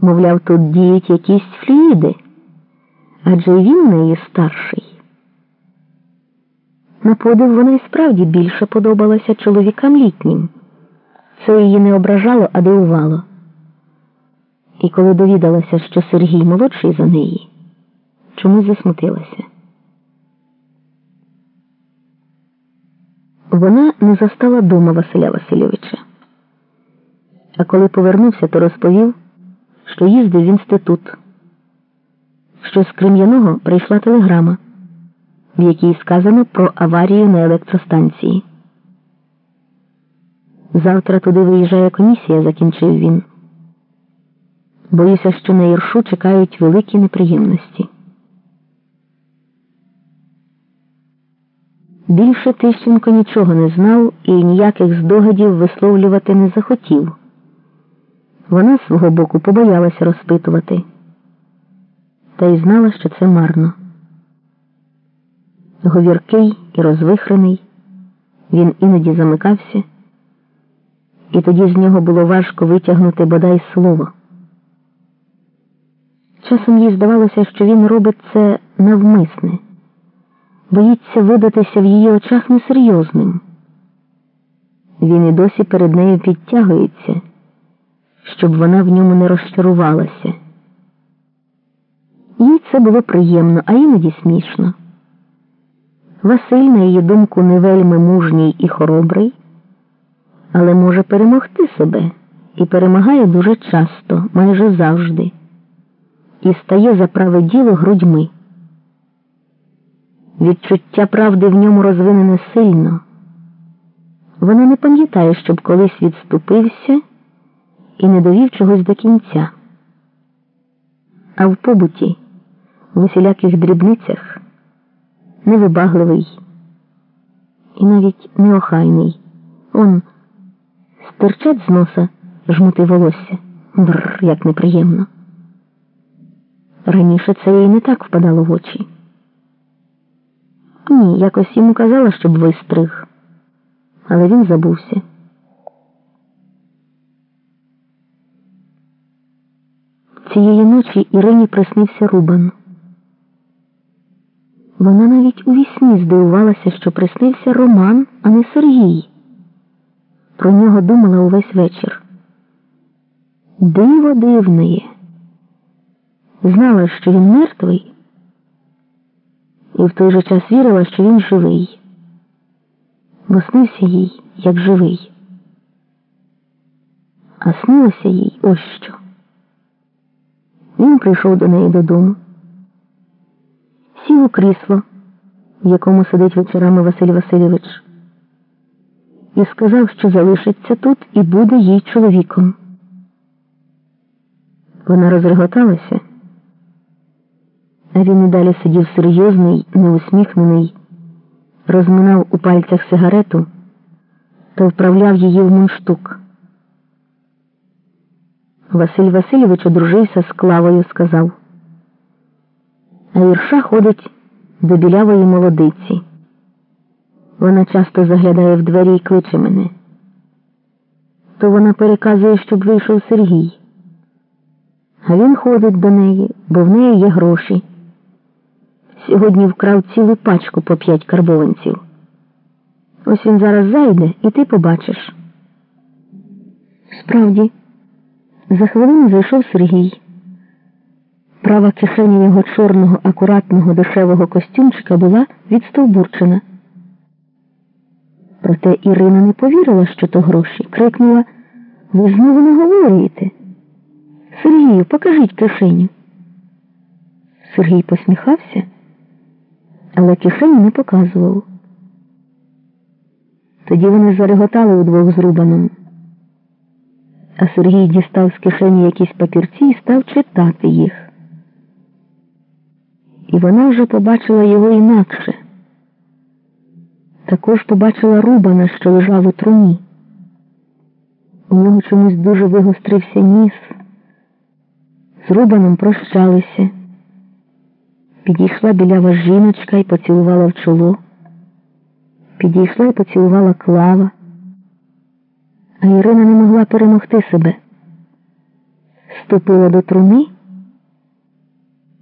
Мовляв, тут діють якісь флюїди, адже він неї старший. На подив вона й справді більше подобалася чоловікам літнім. Це її не ображало, а дивувало. І коли довідалася, що Сергій молодший за неї, чомусь засмутилася. Вона не застала дома Василя Васильовича. А коли повернувся, то розповів, що їздив в інститут, що з Крем'яного прийшла телеграма, в якій сказано про аварію на електростанції. Завтра туди виїжджає комісія, закінчив він. Боюся, що на Іршу чекають великі неприємності. Більше Тищенко нічого не знав і ніяких здогадів висловлювати не захотів. Вона з свого боку побоялася розпитувати, та й знала, що це марно. Говіркий і розвихрений, він іноді замикався, і тоді з нього було важко витягнути бодай слово. Часом їй здавалося, що він робить це навмисне, боїться видатися в її очах несерйозним. Він і досі перед нею підтягується, щоб вона в ньому не розчарувалася. Їй це було приємно, а іноді смішно. Василь, на її думку, не вельми мужній і хоробрий, але може перемогти себе і перемагає дуже часто, майже завжди і стає за праве діло грудьми. Відчуття правди в ньому розвинене сильно. Вона не пам'ятає, щоб колись відступився і не довів чогось до кінця. А в побуті, в усіляких дрібницях, невибагливий і навіть неохайний. Он стирчать з носа жмути волосся. Бррр, як неприємно. Раніше це їй не так впадало в очі. Ні, якось йому казала, щоб вистриг, але він забувся. Цієї ночі Ірині приснився Рубан. Вона навіть у вісні здивувалася, що приснився Роман, а не Сергій. Про нього думала увесь вечір. Диво дивне знала, що він мертвий, і в той же час вірила, що він живий, бо снився їй, як живий. А снилося їй ось що. Він прийшов до неї додому, сів у крісло, в якому сидить вечорами Василь Васильович, і сказав, що залишиться тут і буде їй чоловіком. Вона розреготалася. А він і далі сидів серйозний, неусміхнений, розминав у пальцях сигарету та вправляв її в мундштук. Василь Васильович одружився з Клавою, сказав. А Ірша ходить до білявої молодиці. Вона часто заглядає в двері і кличе мене. То вона переказує, щоб вийшов Сергій. А він ходить до неї, бо в неї є гроші. Сьогодні вкрав цілу пачку по п'ять карбованців. Ось він зараз зайде, і ти побачиш. Справді, за хвилину зайшов Сергій. Права кишеня його чорного, акуратного, дешевого костюмчика була відстовбурчена. Проте Ірина не повірила, що то гроші. Крикнула Ви знову не говорите. Сергію, покажіть кишеню. Сергій посміхався але кишені не показував. Тоді вони зареготали удвох з Рубаном. А Сергій дістав з кишені якісь папірці і став читати їх. І вона вже побачила його інакше. Також побачила Рубана, що лежав у труні. У нього чомусь дуже вигострився ніс. З Рубаном прощалися. Підійшла білява жіночка і поцілувала в чоло. Підійшла і поцілувала клава. А Ірина не могла перемогти себе. Ступила до труни.